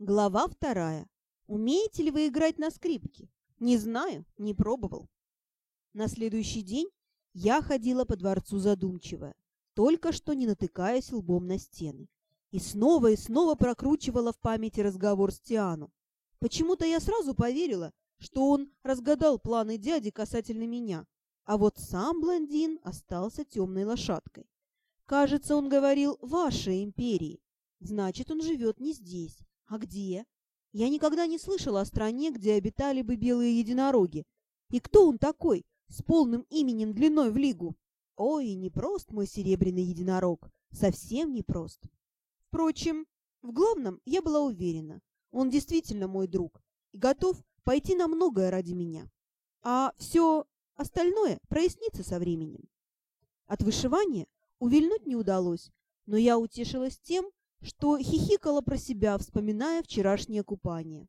Глава вторая. Умеете ли вы играть на скрипке? Не знаю, не пробовал. На следующий день я ходила по дворцу задумчивая, только что не натыкаясь лбом на стены. И снова и снова прокручивала в памяти разговор с Тиану. Почему-то я сразу поверила, что он разгадал планы дяди касательно меня, а вот сам блондин остался темной лошадкой. Кажется, он говорил «вашей империи», значит, он живет не здесь, а где? Я никогда не слышала о стране, где обитали бы белые единороги. И кто он такой, с полным именем длиной в лигу? Ой, непрост мой серебряный единорог, совсем непрост. Впрочем, в главном я была уверена, он действительно мой друг и готов пойти на многое ради меня. А все остальное прояснится со временем. От вышивания увильнуть не удалось, но я утешилась тем, что хихикала про себя, вспоминая вчерашнее купание.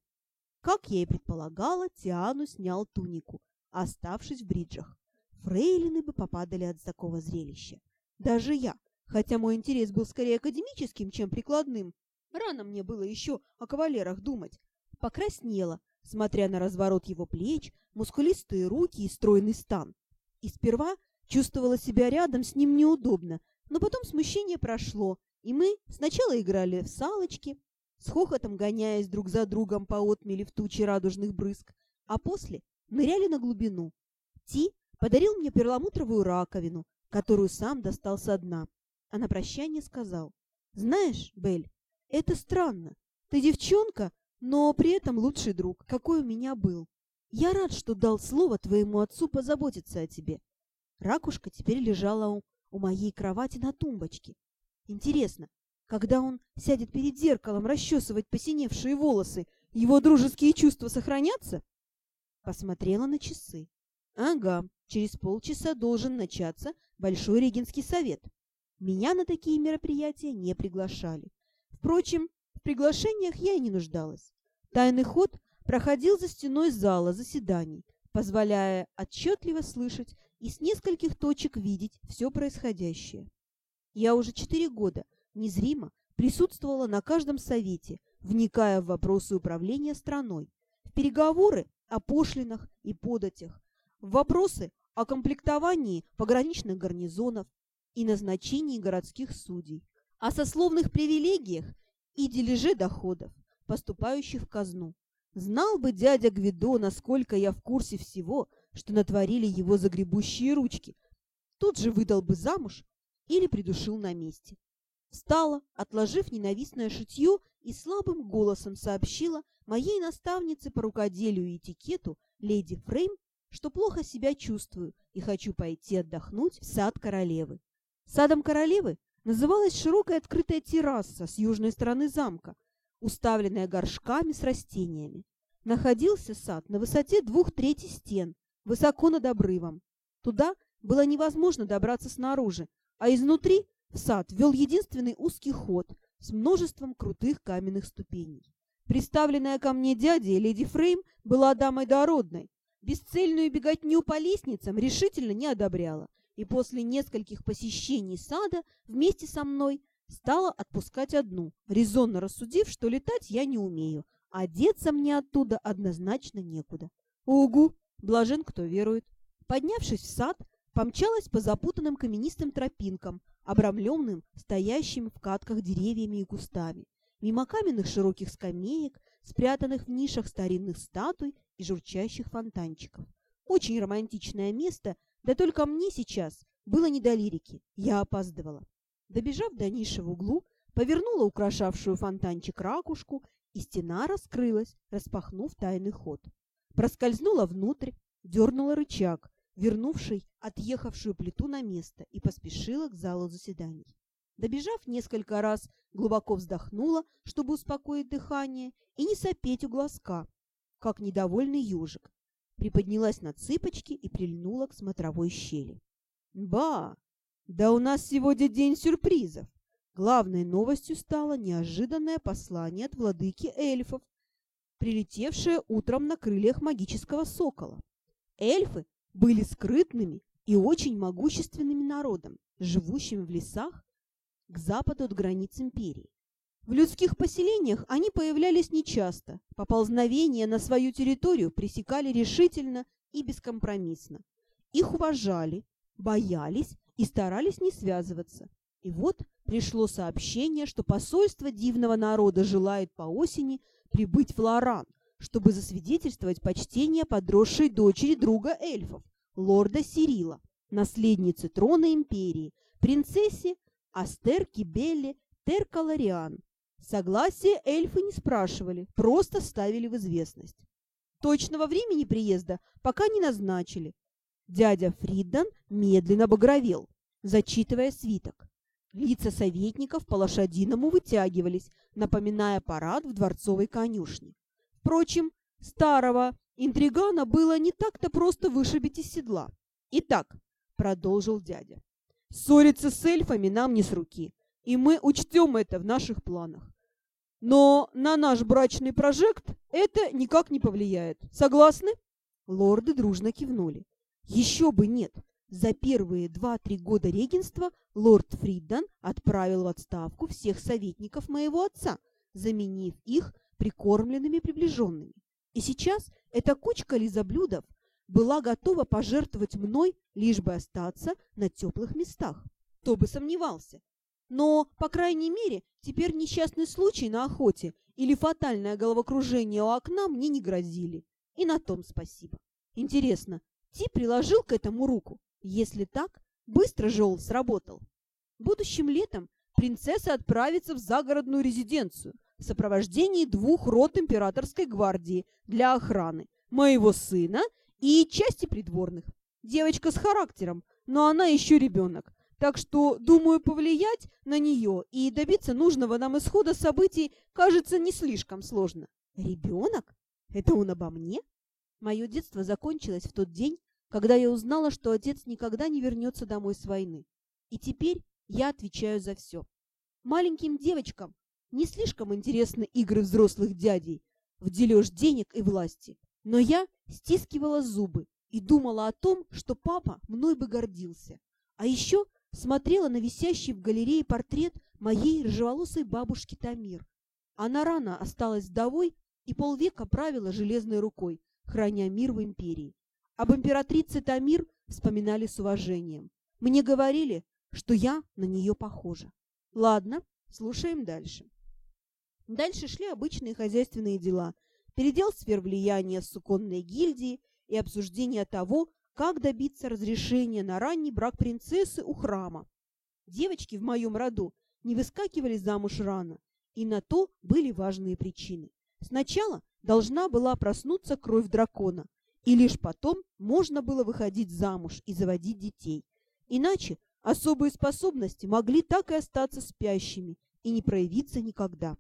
Как я и предполагала, Тиану снял тунику, оставшись в бриджах. Фрейлины бы попадали от такого зрелища. Даже я, хотя мой интерес был скорее академическим, чем прикладным, рано мне было еще о кавалерах думать, покраснела, смотря на разворот его плеч, мускулистые руки и стройный стан. И сперва чувствовала себя рядом с ним неудобно, но потом смущение прошло, и мы сначала играли в салочки, с хохотом гоняясь друг за другом по отмели в тучи радужных брызг, а после ныряли на глубину. Ти подарил мне перламутровую раковину, которую сам достал со дна, а на прощание сказал, «Знаешь, Бель, это странно. Ты девчонка, но при этом лучший друг, какой у меня был. Я рад, что дал слово твоему отцу позаботиться о тебе». Ракушка теперь лежала у, у моей кровати на тумбочке, Интересно, когда он сядет перед зеркалом расчесывать посиневшие волосы, его дружеские чувства сохранятся? Посмотрела на часы. Ага, через полчаса должен начаться Большой Регенский совет. Меня на такие мероприятия не приглашали. Впрочем, в приглашениях я и не нуждалась. Тайный ход проходил за стеной зала заседаний, позволяя отчетливо слышать и с нескольких точек видеть все происходящее. Я уже четыре года незримо присутствовала на каждом совете, вникая в вопросы управления страной, в переговоры о пошлинах и податях, в вопросы о комплектовании пограничных гарнизонов и назначении городских судей, о сословных привилегиях и дележе доходов, поступающих в казну. Знал бы дядя Гвидо, насколько я в курсе всего, что натворили его загребущие ручки. Тут же выдал бы замуж или придушил на месте. Встала, отложив ненавистное шитье, и слабым голосом сообщила моей наставнице по рукоделию и этикету, леди Фрейм, что плохо себя чувствую и хочу пойти отдохнуть в сад королевы. Садом королевы называлась широкая открытая терраса с южной стороны замка, уставленная горшками с растениями. Находился сад на высоте двух трети стен, высоко над обрывом. Туда было невозможно добраться снаружи, а изнутри в сад вел единственный узкий ход с множеством крутых каменных ступеней. Представленная ко мне дядей леди Фрейм была дамой дородной, бесцельную беготню по лестницам решительно не одобряла, и после нескольких посещений сада вместе со мной стала отпускать одну, резонно рассудив, что летать я не умею, а деться мне оттуда однозначно некуда. Угу, блажен, кто верует. Поднявшись в сад, помчалась по запутанным каменистым тропинкам, обрамленным стоящими в катках деревьями и кустами, мимо каменных широких скамеек, спрятанных в нишах старинных статуй и журчащих фонтанчиков. Очень романтичное место, да только мне сейчас было не до лирики, я опаздывала. Добежав до ниши в углу, повернула украшавшую фонтанчик ракушку, и стена раскрылась, распахнув тайный ход. Проскользнула внутрь, дернула рычаг, вернувший отъехавшую плиту на место, и поспешила к залу заседаний. Добежав несколько раз, глубоко вздохнула, чтобы успокоить дыхание и не сопеть у глазка, как недовольный ежик. Приподнялась на цыпочки и прильнула к смотровой щели. «Ба! Да у нас сегодня день сюрпризов!» Главной новостью стало неожиданное послание от владыки эльфов, прилетевшее утром на крыльях магического сокола. Эльфы были скрытными и очень могущественными народом, живущим в лесах к западу от границ империи. В людских поселениях они появлялись нечасто, поползновения на свою территорию пресекали решительно и бескомпромиссно. Их уважали, боялись и старались не связываться. И вот пришло сообщение, что посольство дивного народа желает по осени прибыть в Лоран, чтобы засвидетельствовать почтение подросшей дочери друга эльфов, лорда Сирила, наследницы трона империи, принцессе Астер Кибелли Теркалариан. Согласие эльфы не спрашивали, просто ставили в известность. Точного времени приезда пока не назначили. Дядя Фриддан медленно багровел, зачитывая свиток. Лица советников по лошадиному вытягивались, напоминая парад в дворцовой конюшне. Впрочем, старого интригана было не так-то просто вышибить из седла. «Итак», — продолжил дядя, — «ссориться с эльфами нам не с руки, и мы учтем это в наших планах. Но на наш брачный прожект это никак не повлияет. Согласны?» Лорды дружно кивнули. «Еще бы нет!» За первые два-три года регенства лорд Фриддан отправил в отставку всех советников моего отца, заменив их прикормленными приближенными. И сейчас эта кучка лизоблюдов была готова пожертвовать мной, лишь бы остаться на теплых местах. Кто бы сомневался. Но, по крайней мере, теперь несчастный случай на охоте или фатальное головокружение у окна мне не грозили. И на том спасибо. Интересно, Ти приложил к этому руку? Если так, быстро же он сработал. Будущим летом принцесса отправится в загородную резиденцию в сопровождении двух рот императорской гвардии для охраны, моего сына и части придворных. Девочка с характером, но она еще ребенок, так что, думаю, повлиять на нее и добиться нужного нам исхода событий кажется не слишком сложно. Ребенок? Это он обо мне? Мое детство закончилось в тот день, когда я узнала, что отец никогда не вернется домой с войны. И теперь я отвечаю за все. Маленьким девочкам не слишком интересны игры взрослых дядей в дележ денег и власти. Но я стискивала зубы и думала о том, что папа мной бы гордился. А еще смотрела на висящий в галерее портрет моей рыжеволосой бабушки Тамир. Она рано осталась вдовой и полвека правила железной рукой, храня мир в империи. Об императрице Тамир вспоминали с уважением. Мне говорили, что я на нее похожа. Ладно, слушаем дальше. Дальше шли обычные хозяйственные дела. Передел сфер влияния суконной гильдии и обсуждение того, как добиться разрешения на ранний брак принцессы у храма. Девочки в моем роду не выскакивали замуж рано, и на то были важные причины. Сначала должна была проснуться кровь дракона – и лишь потом можно было выходить замуж и заводить детей. Иначе особые способности могли так и остаться спящими и не проявиться никогда.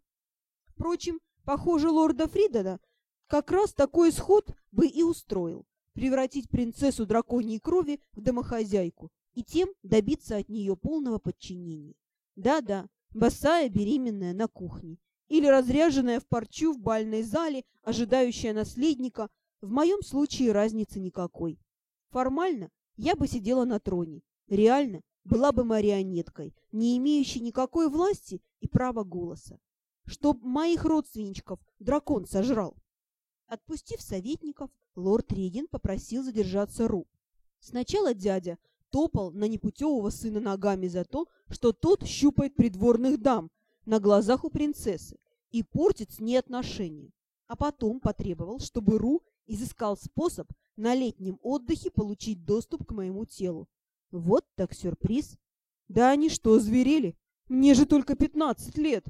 Впрочем, похоже, лорда Фридена как раз такой исход бы и устроил – превратить принцессу драконьей крови в домохозяйку и тем добиться от нее полного подчинения. Да-да, босая беременная на кухне или разряженная в парчу в бальной зале, ожидающая наследника, в моем случае разницы никакой. Формально я бы сидела на троне, реально была бы марионеткой, не имеющей никакой власти и права голоса. Чтоб моих родственничков дракон сожрал. Отпустив советников, лорд Реген попросил задержаться Ру. Сначала дядя топал на непутевого сына ногами за то, что тот щупает придворных дам на глазах у принцессы и портит с ней отношения. А потом потребовал, чтобы Ру изыскал способ на летнем отдыхе получить доступ к моему телу. Вот так сюрприз. Да они что, зверели? Мне же только пятнадцать лет.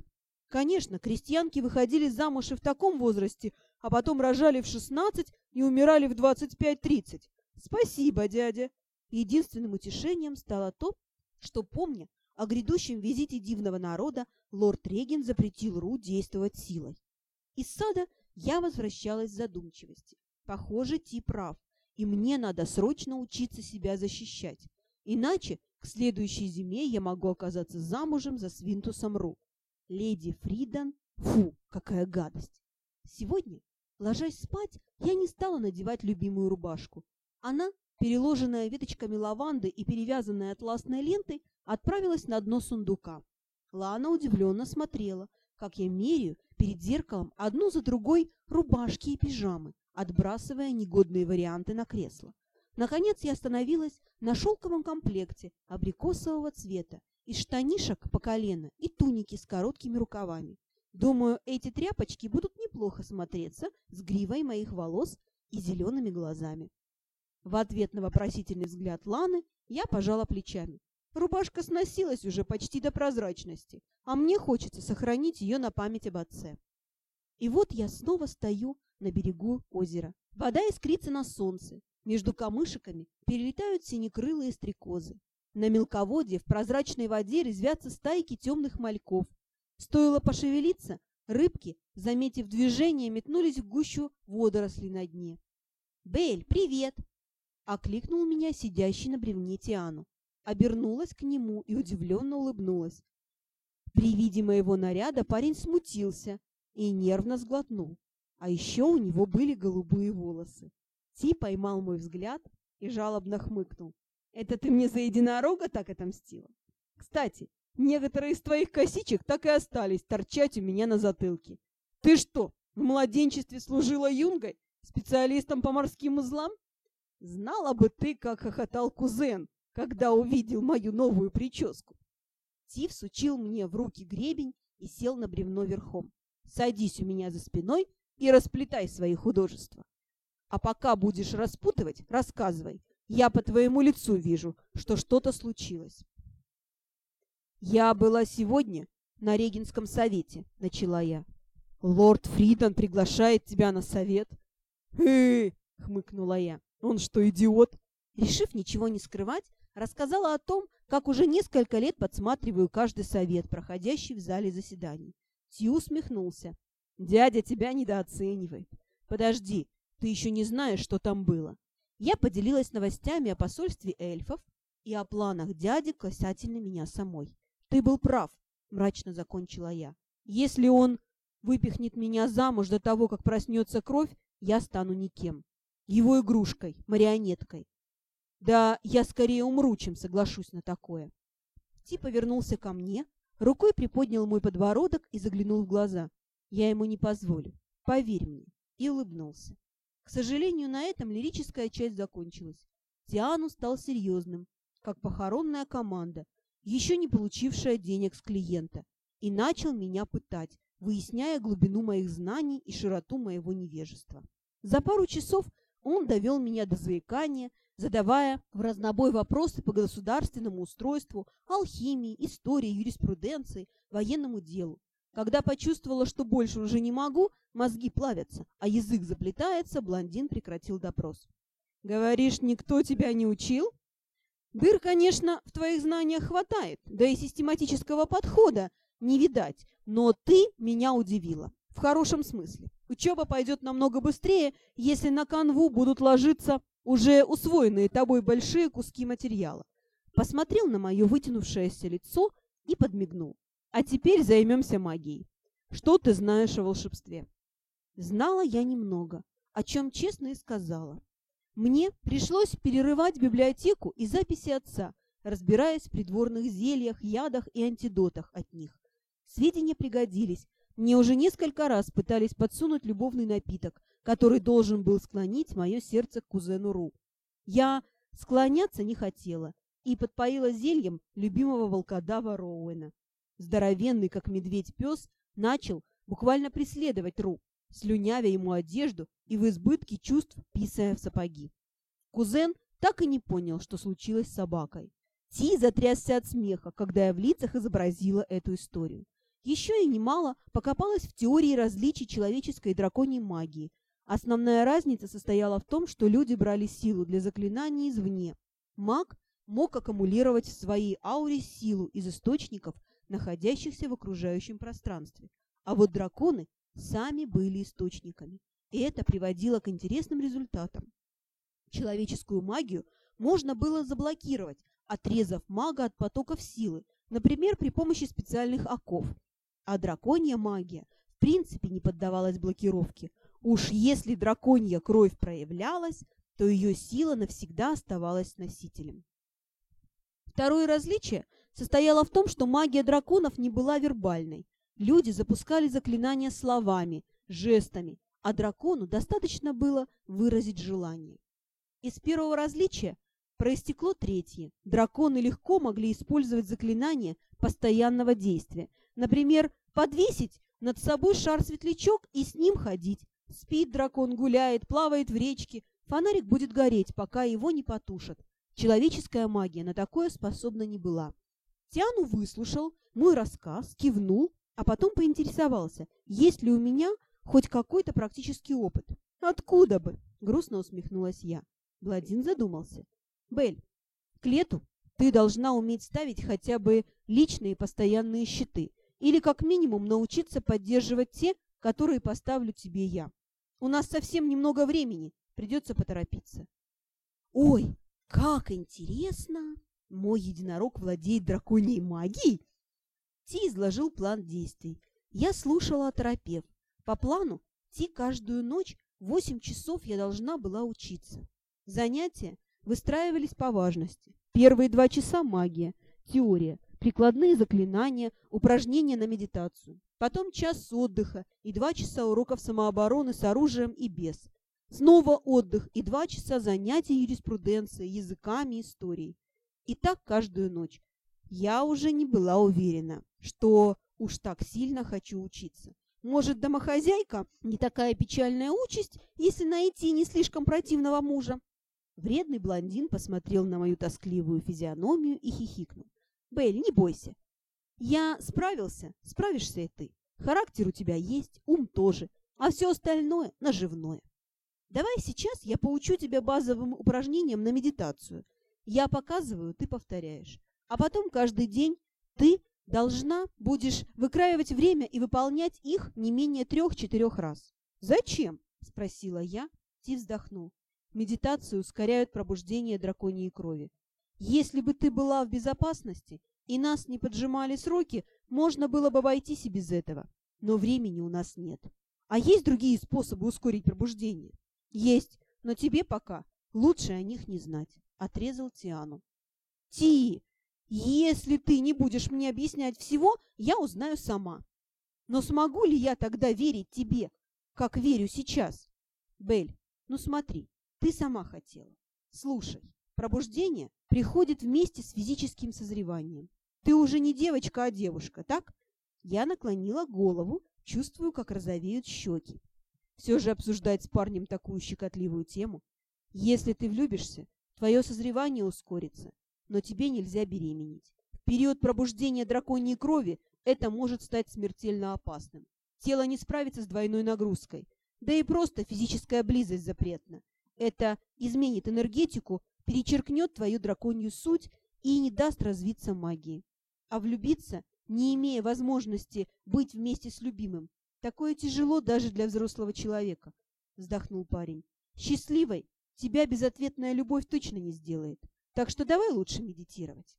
Конечно, крестьянки выходили замуж и в таком возрасте, а потом рожали в шестнадцать и умирали в двадцать пять-тридцать. Спасибо, дядя. Единственным утешением стало то, что, помня о грядущем визите дивного народа, лорд Реген запретил Ру действовать силой. Из сада я возвращалась в задумчивости. Похоже, Ти прав, и мне надо срочно учиться себя защищать. Иначе к следующей зиме я могу оказаться замужем за Свинтусом Ру. Леди Фридан, фу, какая гадость. Сегодня, ложась спать, я не стала надевать любимую рубашку. Она, переложенная веточками лаванды и перевязанная атласной лентой, отправилась на дно сундука. Лана удивленно смотрела, как я меряю перед зеркалом одну за другой рубашки и пижамы, отбрасывая негодные варианты на кресло. Наконец я остановилась на шелковом комплекте абрикосового цвета из штанишек по колено и туники с короткими рукавами. Думаю, эти тряпочки будут неплохо смотреться с гривой моих волос и зелеными глазами. В ответ на вопросительный взгляд Ланы я пожала плечами. Рубашка сносилась уже почти до прозрачности, а мне хочется сохранить ее на память об отце. И вот я снова стою на берегу озера. Вода искрится на солнце. Между камышиками перелетают синекрылые стрекозы. На мелководье в прозрачной воде резвятся стайки темных мальков. Стоило пошевелиться, рыбки, заметив движение, метнулись в гущу водорослей на дне. «Бель, привет!» — окликнул меня сидящий на бревне Тиану обернулась к нему и удивленно улыбнулась. При виде моего наряда парень смутился и нервно сглотнул. А еще у него были голубые волосы. Ти поймал мой взгляд и жалобно хмыкнул. «Это ты мне за единорога так отомстила? Кстати, некоторые из твоих косичек так и остались торчать у меня на затылке. Ты что, в младенчестве служила юнгой, специалистом по морским узлам? Знала бы ты, как хохотал кузен, когда увидел мою новую прическу. Тиф сучил мне в руки гребень и сел на бревно верхом. Садись у меня за спиной и расплетай свои художества. А пока будешь распутывать, рассказывай. Я по твоему лицу вижу, что что-то случилось. Я была сегодня на Регинском совете, начала я. Лорд Фридон приглашает тебя на совет. Э, хмыкнула я. Он что, идиот? Решив ничего не скрывать, рассказала о том, как уже несколько лет подсматриваю каждый совет, проходящий в зале заседаний. Тью усмехнулся. «Дядя тебя недооценивает. Подожди, ты еще не знаешь, что там было». Я поделилась новостями о посольстве эльфов и о планах дяди касательно меня самой. «Ты был прав», — мрачно закончила я. «Если он выпихнет меня замуж до того, как проснется кровь, я стану никем. Его игрушкой, марионеткой. Да я скорее умру, чем соглашусь на такое. Ти повернулся ко мне, рукой приподнял мой подбородок и заглянул в глаза. Я ему не позволю. Поверь мне. И улыбнулся. К сожалению, на этом лирическая часть закончилась. Тиану стал серьезным, как похоронная команда, еще не получившая денег с клиента, и начал меня пытать, выясняя глубину моих знаний и широту моего невежества. За пару часов он довел меня до заикания, задавая в разнобой вопросы по государственному устройству, алхимии, истории, юриспруденции, военному делу. Когда почувствовала, что больше уже не могу, мозги плавятся, а язык заплетается, блондин прекратил допрос. «Говоришь, никто тебя не учил?» «Дыр, конечно, в твоих знаниях хватает, да и систематического подхода не видать, но ты меня удивила. В хорошем смысле. Учеба пойдет намного быстрее, если на канву будут ложиться уже усвоенные тобой большие куски материала. Посмотрел на мое вытянувшееся лицо и подмигнул. А теперь займемся магией. Что ты знаешь о волшебстве? Знала я немного, о чем честно и сказала. Мне пришлось перерывать библиотеку и записи отца, разбираясь в придворных зельях, ядах и антидотах от них. Сведения пригодились. Мне уже несколько раз пытались подсунуть любовный напиток, который должен был склонить мое сердце к кузену Ру. Я склоняться не хотела и подпоила зельем любимого волкодава Роуэна. Здоровенный, как медведь пес, начал буквально преследовать Ру, слюнявя ему одежду и в избытке чувств писая в сапоги. Кузен так и не понял, что случилось с собакой. Ти затрясся от смеха, когда я в лицах изобразила эту историю. Еще и немало покопалась в теории различий человеческой и драконьей магии, Основная разница состояла в том, что люди брали силу для заклинаний извне. Маг мог аккумулировать в своей ауре силу из источников, находящихся в окружающем пространстве. А вот драконы сами были источниками. И это приводило к интересным результатам. Человеческую магию можно было заблокировать, отрезав мага от потоков силы, например, при помощи специальных оков. А драконья магия в принципе не поддавалась блокировке – Уж если драконья кровь проявлялась, то ее сила навсегда оставалась носителем. Второе различие состояло в том, что магия драконов не была вербальной. Люди запускали заклинания словами, жестами, а дракону достаточно было выразить желание. Из первого различия проистекло третье. Драконы легко могли использовать заклинания постоянного действия. Например, подвесить над собой шар-светлячок и с ним ходить. Спит дракон, гуляет, плавает в речке. Фонарик будет гореть, пока его не потушат. Человеческая магия на такое способна не была. Тиану выслушал мой рассказ, кивнул, а потом поинтересовался, есть ли у меня хоть какой-то практический опыт. «Откуда бы?» — грустно усмехнулась я. Бладин задумался. «Бель, к лету ты должна уметь ставить хотя бы личные постоянные щиты или как минимум научиться поддерживать те, которые поставлю тебе я. У нас совсем немного времени, придется поторопиться». «Ой, как интересно! Мой единорог владеет драконьей магией!» Ти изложил план действий. Я слушала, оторопев. По плану, Ти каждую ночь восемь часов я должна была учиться. Занятия выстраивались по важности. Первые два часа – магия, теория, прикладные заклинания, упражнения на медитацию. Потом час отдыха и два часа уроков самообороны с оружием и без. Снова отдых и два часа занятий юриспруденцией, языками, историей. И так каждую ночь. Я уже не была уверена, что уж так сильно хочу учиться. Может, домохозяйка не такая печальная участь, если найти не слишком противного мужа? Вредный блондин посмотрел на мою тоскливую физиономию и хихикнул. «Белль, не бойся. Я справился, справишься и ты. Характер у тебя есть, ум тоже, а все остальное наживное. Давай сейчас я поучу тебя базовым упражнениям на медитацию. Я показываю, ты повторяешь. А потом каждый день ты должна будешь выкраивать время и выполнять их не менее трех-четырех раз. «Зачем?» – спросила я. Ти вздохнул. Медитацию ускоряют пробуждение драконьей крови. Если бы ты была в безопасности и нас не поджимали сроки, можно было бы обойтись и без этого. Но времени у нас нет. А есть другие способы ускорить пробуждение? Есть, но тебе пока лучше о них не знать, отрезал Тиану. Ти, если ты не будешь мне объяснять всего, я узнаю сама. Но смогу ли я тогда верить тебе, как верю сейчас? Бель, ну смотри, ты сама хотела. Слушай, пробуждение приходит вместе с физическим созреванием. Ты уже не девочка, а девушка, так? Я наклонила голову, чувствую, как розовеют щеки. Все же обсуждать с парнем такую щекотливую тему. Если ты влюбишься, твое созревание ускорится но тебе нельзя беременеть. В период пробуждения драконьей крови это может стать смертельно опасным. Тело не справится с двойной нагрузкой. Да и просто физическая близость запретна. Это изменит энергетику, перечеркнет твою драконью суть и не даст развиться магии. А влюбиться, не имея возможности быть вместе с любимым, такое тяжело даже для взрослого человека, вздохнул парень. Счастливой тебя безответная любовь точно не сделает. Так что давай лучше медитировать.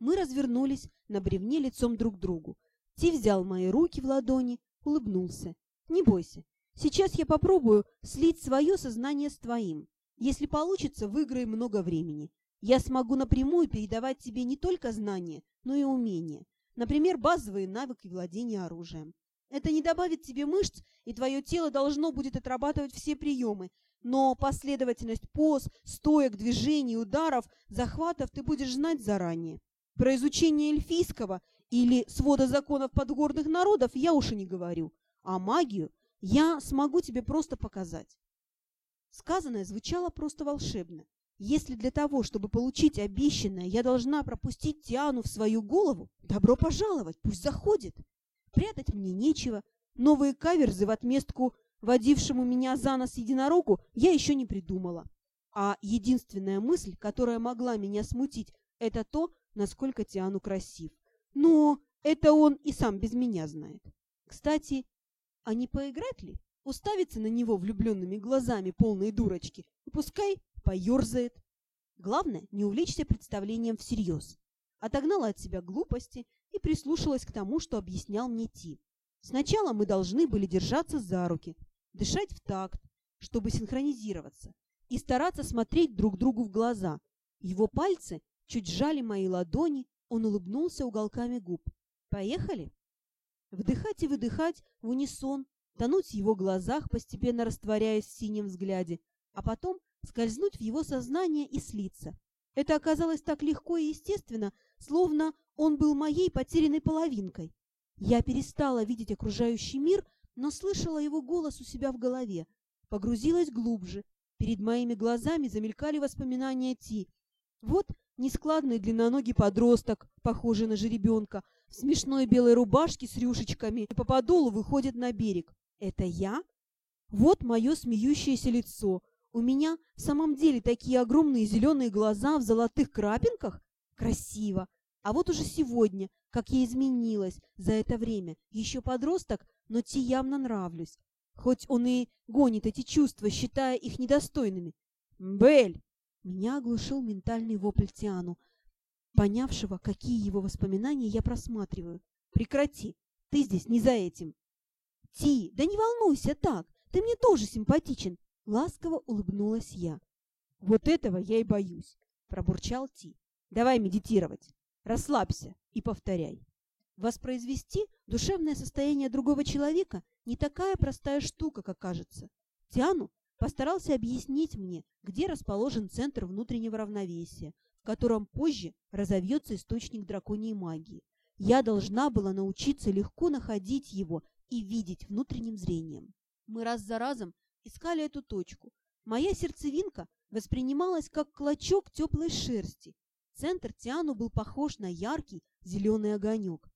Мы развернулись на бревне лицом друг к другу. Ти взял мои руки в ладони, улыбнулся. «Не бойся. Сейчас я попробую слить свое сознание с твоим. Если получится, выиграем много времени. Я смогу напрямую передавать тебе не только знания, но и умения. Например, базовые навыки владения оружием. Это не добавит тебе мышц, и твое тело должно будет отрабатывать все приемы, но последовательность поз, стоек, движений, ударов, захватов ты будешь знать заранее. Про изучение эльфийского или свода законов подгорных народов я уж и не говорю, а магию я смогу тебе просто показать. Сказанное звучало просто волшебно. Если для того, чтобы получить обещанное, я должна пропустить Тиану в свою голову, добро пожаловать, пусть заходит. Прятать мне нечего. Новые каверзы в отместку водившему меня за нос единорогу, я еще не придумала. А единственная мысль, которая могла меня смутить, это то, насколько Тиану красив. Но это он и сам без меня знает. Кстати, а не поиграть ли? Уставиться на него влюбленными глазами полные дурочки, и пускай поерзает. Главное, не увлечься представлением всерьез. Отогнала от себя глупости и прислушалась к тому, что объяснял мне Ти. Сначала мы должны были держаться за руки, дышать в такт, чтобы синхронизироваться, и стараться смотреть друг другу в глаза. Его пальцы чуть сжали мои ладони, он улыбнулся уголками губ. «Поехали?» вдыхать и выдыхать в унисон, тонуть в его глазах, постепенно растворяясь в синем взгляде, а потом скользнуть в его сознание и слиться. Это оказалось так легко и естественно, словно он был моей потерянной половинкой. Я перестала видеть окружающий мир, но слышала его голос у себя в голове, погрузилась глубже. Перед моими глазами замелькали воспоминания Ти. Вот нескладный длинноногий подросток, похожий на жеребенка, в смешной белой рубашке с рюшечками и по подолу выходит на берег. Это я? Вот мое смеющееся лицо. У меня в самом деле такие огромные зеленые глаза в золотых крапинках? Красиво. А вот уже сегодня, как я изменилась за это время. Еще подросток, но Ти явно нравлюсь. Хоть он и гонит эти чувства, считая их недостойными. «Бель!» Меня оглушил ментальный вопль Тиану, понявшего, какие его воспоминания я просматриваю. «Прекрати! Ты здесь не за этим!» «Ти, да не волнуйся так! Ты мне тоже симпатичен!» Ласково улыбнулась я. «Вот этого я и боюсь!» – пробурчал Ти. «Давай медитировать! Расслабься и повторяй!» Воспроизвести душевное состояние другого человека не такая простая штука, как кажется. Тиану постарался объяснить мне, где расположен центр внутреннего равновесия, в котором позже разовьется источник драконьей магии. Я должна была научиться легко находить его и видеть внутренним зрением. Мы раз за разом искали эту точку. Моя сердцевинка воспринималась как клочок теплой шерсти. Центр Тиану был похож на яркий зеленый огонек.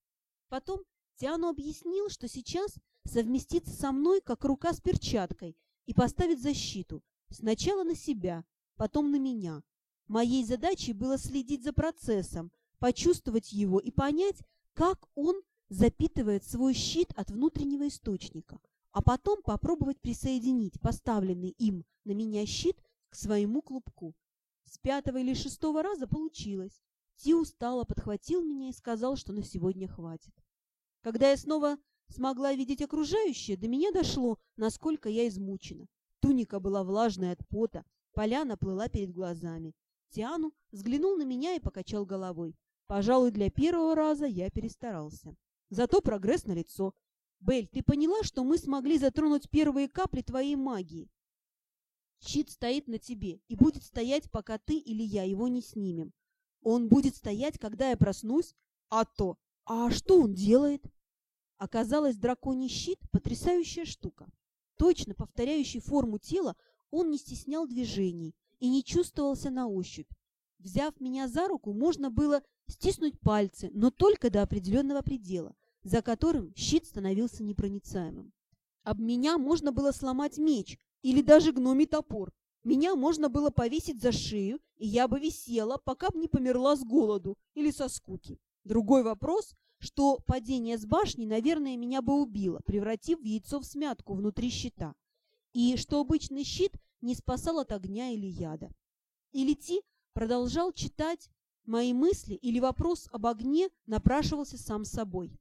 Потом Тиану объяснил, что сейчас совместится со мной, как рука с перчаткой, и поставит защиту. Сначала на себя, потом на меня. Моей задачей было следить за процессом, почувствовать его и понять, как он запитывает свой щит от внутреннего источника, а потом попробовать присоединить поставленный им на меня щит к своему клубку. С пятого или шестого раза получилось. Ти устало подхватил меня и сказал, что на сегодня хватит. Когда я снова смогла видеть окружающее, до меня дошло, насколько я измучена. Туника была влажная от пота, поляна плыла перед глазами. Тиану взглянул на меня и покачал головой. Пожалуй, для первого раза я перестарался. Зато прогресс на лицо. Бель, ты поняла, что мы смогли затронуть первые капли твоей магии? Щит стоит на тебе и будет стоять, пока ты или я его не снимем. Он будет стоять, когда я проснусь? А то! А что он делает? Оказалось, драконий щит – потрясающая штука. Точно повторяющий форму тела, он не стеснял движений и не чувствовался на ощупь. Взяв меня за руку, можно было стиснуть пальцы, но только до определенного предела, за которым щит становился непроницаемым. Об меня можно было сломать меч или даже гномий топор, меня можно было повесить за шею, и я бы висела, пока бы не померла с голоду или со скуки. Другой вопрос, что падение с башни, наверное, меня бы убило, превратив яйцо в смятку внутри щита, и что обычный щит не спасал от огня или яда. Или Ти продолжал читать мои мысли, или вопрос об огне напрашивался сам собой.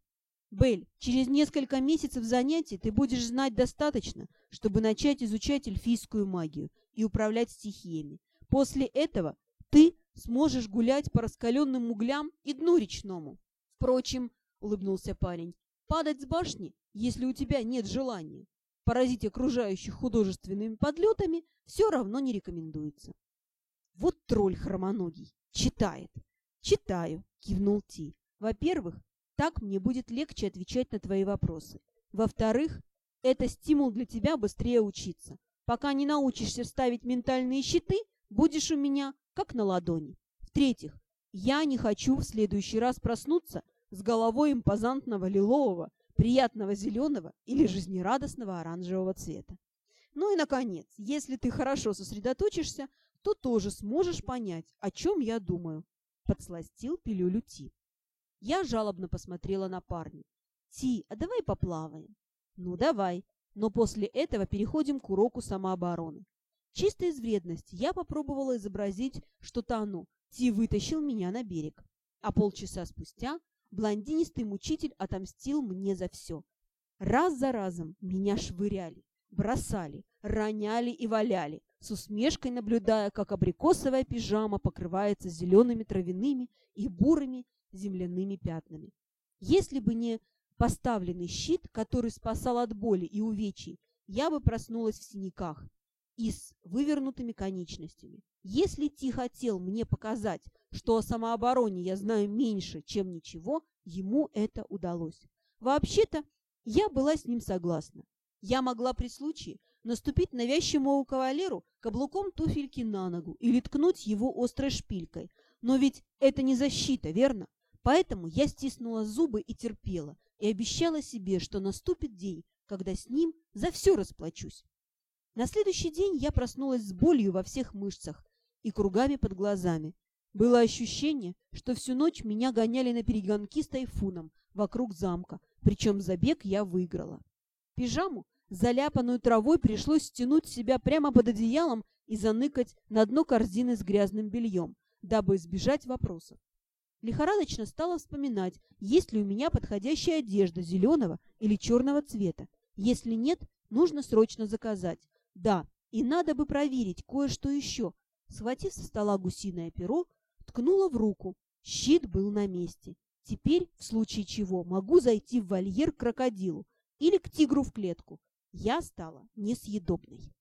Бель, через несколько месяцев занятий ты будешь знать достаточно, чтобы начать изучать эльфийскую магию и управлять стихиями. После этого ты сможешь гулять по раскаленным углям и дну речному. Впрочем, — улыбнулся парень, — падать с башни, если у тебя нет желания. Поразить окружающих художественными подлетами все равно не рекомендуется. Вот тролль хромоногий. Читает. Читаю, кивнул Ти. Во-первых, так мне будет легче отвечать на твои вопросы. Во-вторых, это стимул для тебя быстрее учиться. Пока не научишься ставить ментальные щиты, будешь у меня как на ладони. В-третьих, я не хочу в следующий раз проснуться с головой импозантного лилового, приятного зеленого или жизнерадостного оранжевого цвета. Ну и, наконец, если ты хорошо сосредоточишься, то тоже сможешь понять, о чем я думаю. Подсластил пилюлю Ти. Я жалобно посмотрела на парня. «Ти, а давай поплаваем?» «Ну, давай. Но после этого переходим к уроку самообороны». Чисто из вредности я попробовала изобразить, что тону. Ти вытащил меня на берег. А полчаса спустя блондинистый мучитель отомстил мне за все. Раз за разом меня швыряли, бросали, роняли и валяли, с усмешкой наблюдая, как абрикосовая пижама покрывается зелеными травяными и бурыми земляными пятнами. Если бы не поставленный щит, который спасал от боли и увечий, я бы проснулась в синяках и с вывернутыми конечностями. Если Ти хотел мне показать, что о самообороне я знаю меньше, чем ничего, ему это удалось. Вообще-то, я была с ним согласна. Я могла при случае наступить навязчивому кавалеру каблуком туфельки на ногу или ткнуть его острой шпилькой. Но ведь это не защита, верно? Поэтому я стиснула зубы и терпела, и обещала себе, что наступит день, когда с ним за все расплачусь. На следующий день я проснулась с болью во всех мышцах и кругами под глазами. Было ощущение, что всю ночь меня гоняли на перегонки с тайфуном вокруг замка, причем забег я выиграла. Пижаму, заляпанную травой, пришлось стянуть себя прямо под одеялом и заныкать на дно корзины с грязным бельем, дабы избежать вопросов. Лихорадочно стала вспоминать, есть ли у меня подходящая одежда зеленого или черного цвета. Если нет, нужно срочно заказать. Да, и надо бы проверить кое-что еще. Схватив со стола гусиное перо, ткнула в руку. Щит был на месте. Теперь, в случае чего, могу зайти в вольер к крокодилу или к тигру в клетку. Я стала несъедобной.